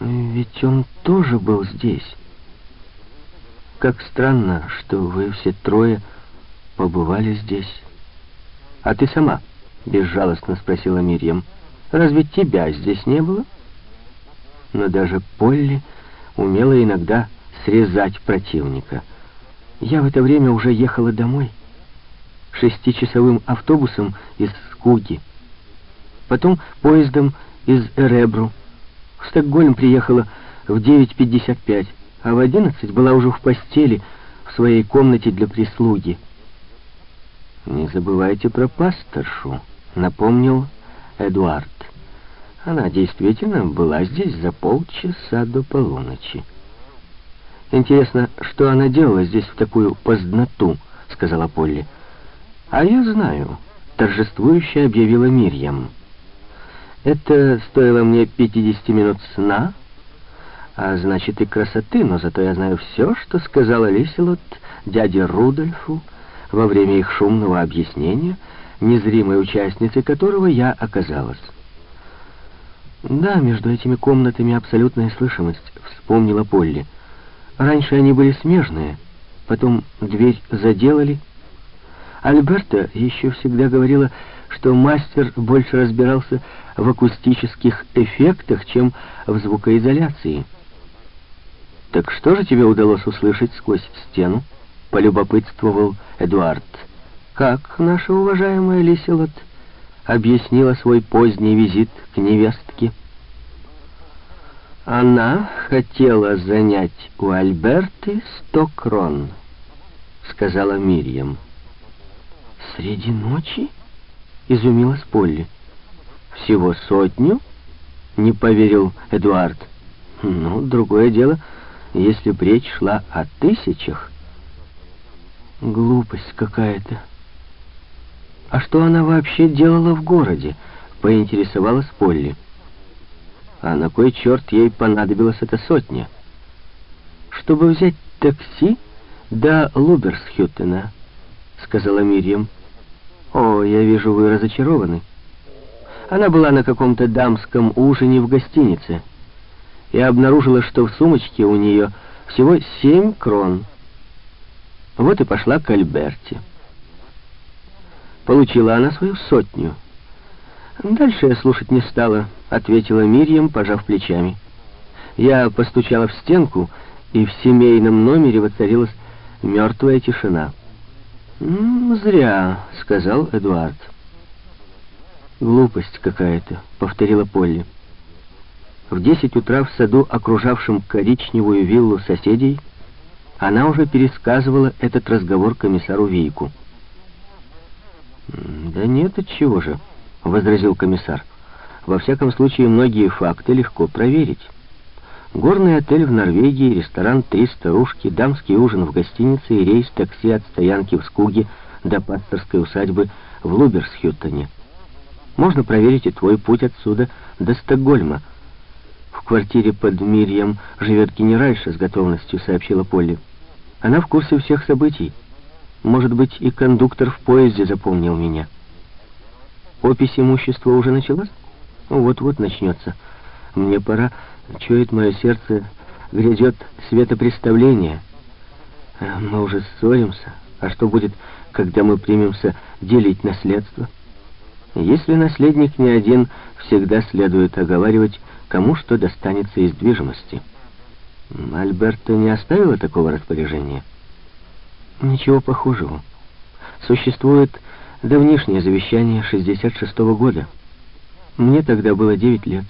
Ведь он тоже был здесь. Как странно, что вы все трое побывали здесь. А ты сама, безжалостно спросила Мирьям, разве тебя здесь не было? Но даже Полли умела иногда срезать противника. Я в это время уже ехала домой. Шестичасовым автобусом из Скуги. Потом поездом из Эребру. В Стокгольм приехала в 9.55, а в 11 была уже в постели в своей комнате для прислуги. «Не забывайте про пасторшу», — напомнил Эдуард. Она действительно была здесь за полчаса до полуночи. «Интересно, что она делала здесь в такую поздноту?» — сказала Полли. «А я знаю», — торжествующе объявила Мирьям. «Это стоило мне 50 минут сна, а значит и красоты, но зато я знаю все, что сказала Лиселот дяде Рудольфу во время их шумного объяснения, незримой участницей которого я оказалась». «Да, между этими комнатами абсолютная слышимость», — вспомнила Полли. «Раньше они были смежные, потом дверь заделали». Альберта еще всегда говорила, что мастер больше разбирался в акустических эффектах, чем в звукоизоляции. «Так что же тебе удалось услышать сквозь стену?» — полюбопытствовал Эдуард. «Как наша уважаемая Лиселот?» объяснила свой поздний визит к невестке. Она хотела занять у Альберты сто крон, сказала Мирьям. Среди ночи? Изумилась Полли. Всего сотню? Не поверил Эдуард. Ну, другое дело, если б речь шла о тысячах. Глупость какая-то. «А что она вообще делала в городе?» — поинтересовалась Полли. «А на кой черт ей понадобилась эта сотня?» «Чтобы взять такси до Луберсхютена», — сказала Мирьям. «О, я вижу, вы разочарованы». Она была на каком-то дамском ужине в гостинице и обнаружила, что в сумочке у нее всего семь крон. Вот и пошла к Альберте. Получила она свою сотню. Дальше я слушать не стала, ответила Мирьям, пожав плечами. Я постучала в стенку, и в семейном номере воцарилась мертвая тишина. «Зря», — сказал Эдуард. «Глупость какая-то», — повторила Полли. В десять утра в саду, окружавшем коричневую виллу соседей, она уже пересказывала этот разговор комиссару Вейку. «Да нет, от чего же», — возразил комиссар. «Во всяком случае, многие факты легко проверить. Горный отель в Норвегии, ресторан «Три старушки», дамский ужин в гостинице и рейс такси от стоянки в Скуге до пасторской усадьбы в Луберсхютоне. Можно проверить и твой путь отсюда до Стокгольма. В квартире под Мирьем живет генеральша с готовностью, сообщила Полли. Она в курсе всех событий. Может быть, и кондуктор в поезде запомнил меня. Опись имущества уже началась? Вот-вот начнется. Мне пора, чует мое сердце, грядет светопреставление. А мы уже ссоримся. А что будет, когда мы примемся делить наследство? Если наследник не один, всегда следует оговаривать, кому что достанется из движимости. Альберта не оставила такого распоряжения? Ничего похожего. Существует давнишнее завещание 66 -го года. Мне тогда было 9 лет.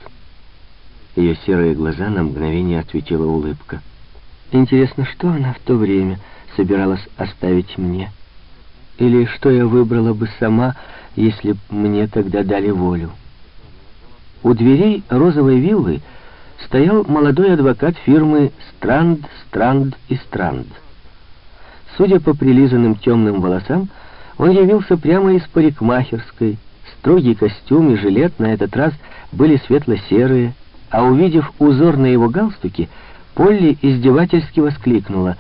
Ее серые глаза на мгновение ответила улыбка. Интересно, что она в то время собиралась оставить мне? Или что я выбрала бы сама, если б мне тогда дали волю? У дверей розовой виллы стоял молодой адвокат фирмы «Странд, Странд и Странд». Судя по прилизанным темным волосам, он явился прямо из парикмахерской. Строгий костюм и жилет на этот раз были светло-серые, а увидев узор на его галстуке, Полли издевательски воскликнула.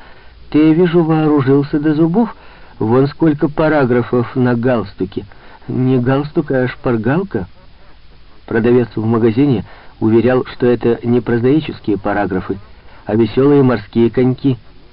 «Ты, вижу, вооружился до зубов. Вон сколько параграфов на галстуке. Не галстук, а шпаргалка». Продавец в магазине уверял, что это не прозаические параграфы, а веселые морские коньки —